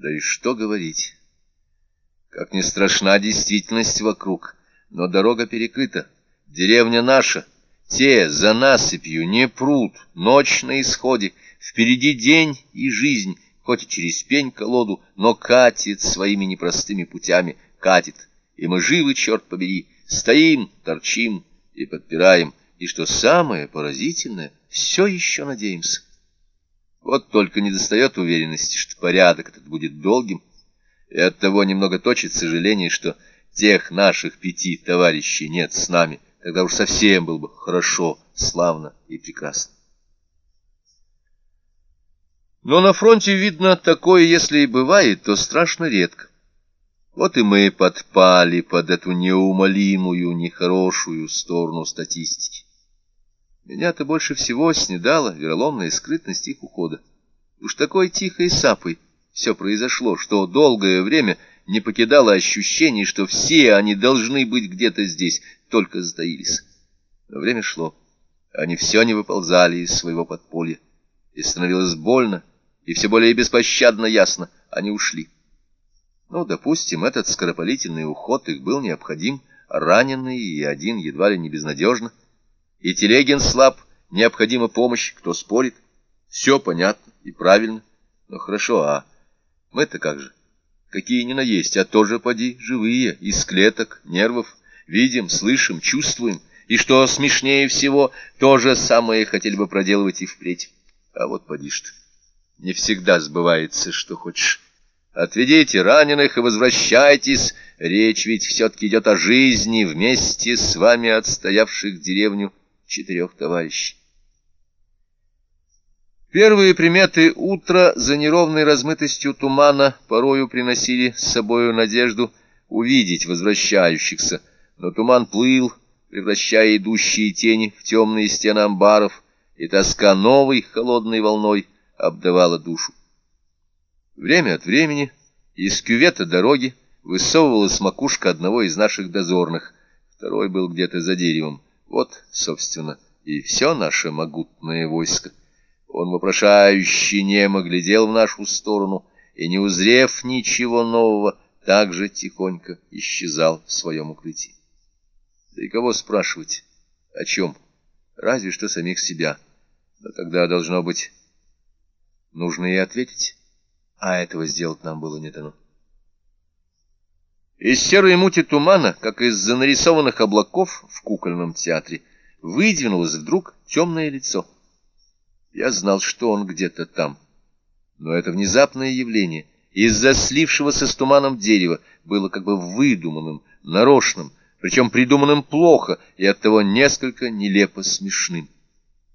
Да и что говорить? Как не страшна действительность вокруг, но дорога перекрыта, деревня наша, те за насыпью не прут, ночь на исходе, впереди день и жизнь, хоть и через пень-колоду, но катит своими непростыми путями, катит, и мы живы, черт побери, стоим, торчим и подпираем, и, что самое поразительное, все еще надеемся. Вот только не достает уверенности, что порядок этот будет долгим, и оттого немного точит сожаление, что тех наших пяти товарищей нет с нами, тогда уж совсем было бы хорошо, славно и прекрасно. Но на фронте, видно, такое, если и бывает, то страшно редко. Вот и мы подпали под эту неумолимую, нехорошую сторону статистики. Меня-то больше всего снедала вероломная скрытность их ухода. Уж такой тихой сапой все произошло, что долгое время не покидало ощущение, что все они должны быть где-то здесь, только затаились. Но время шло. Они все не выползали из своего подполья. И становилось больно, и все более беспощадно ясно. Они ушли. Ну, допустим, этот скоропалительный уход их был необходим, раненый и один едва ли не безнадежно. И Телегин слаб, необходима помощь, кто спорит. Все понятно и правильно. Но хорошо, а мы-то как же? Какие ни на есть, а тоже поди, живые, из клеток, нервов. Видим, слышим, чувствуем. И что смешнее всего, то же самое хотели бы проделывать и впредь. А вот поди что. Не всегда сбывается, что хочешь. Отведите раненых и возвращайтесь. Речь ведь все-таки идет о жизни вместе с вами отстоявших деревню четырех товарищей. Первые приметы утра за неровной размытостью тумана порою приносили с собою надежду увидеть возвращающихся, но туман плыл, превращая идущие тени в темные стены амбаров, и тоска новой холодной волной обдавала душу. Время от времени из кювета дороги высовывалась макушка одного из наших дозорных, второй был где-то за деревом. Вот, собственно, и все наше могутное войско. Он вопрошающе немо глядел в нашу сторону и, не узрев ничего нового, также тихонько исчезал в своем укрытии. Да и кого спрашивать? О чем? Разве что самих себя. Но тогда, должно быть, нужно и ответить. А этого сделать нам было не дано. Из серой мути тумана, как из-за нарисованных облаков в кукольном театре, выдвинулось вдруг темное лицо. Я знал, что он где-то там. Но это внезапное явление из-за слившегося с туманом дерева было как бы выдуманным, нарочным, причем придуманным плохо и оттого несколько нелепо смешным.